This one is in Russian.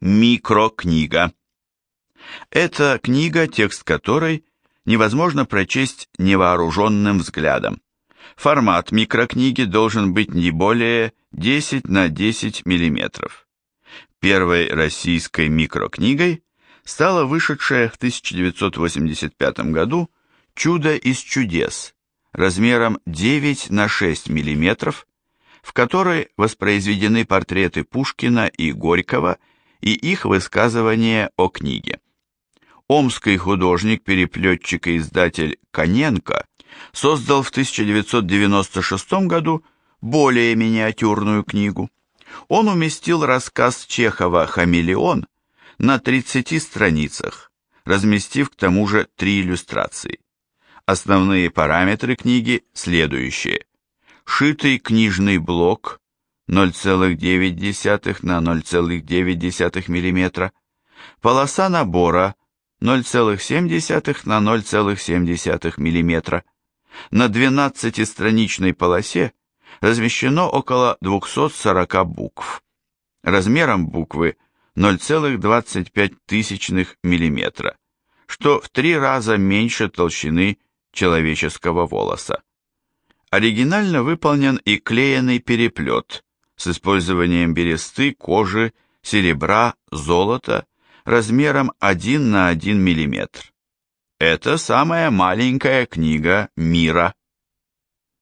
Микрокнига. Это книга, текст которой невозможно прочесть невооруженным взглядом. Формат микрокниги должен быть не более 10 на 10 мм. Первой российской микрокнигой стала вышедшая в 1985 году «Чудо из чудес» размером 9 на 6 мм, в которой воспроизведены портреты Пушкина и Горького и их высказывания о книге. Омский художник-переплетчик и издатель Коненко создал в 1996 году более миниатюрную книгу. Он уместил рассказ Чехова «Хамелеон» на 30 страницах, разместив к тому же три иллюстрации. Основные параметры книги следующие. Шитый книжный блок 0,9 на 0,9 мм, полоса набора 0,7 на 0,7 мм. На 12-страничной полосе размещено около 240 букв. Размером буквы 0,25 мм, что в три раза меньше толщины человеческого волоса. Оригинально выполнен и клееный переплет с использованием бересты, кожи, серебра, золота размером 1 на 1 мм. Это самая маленькая книга мира.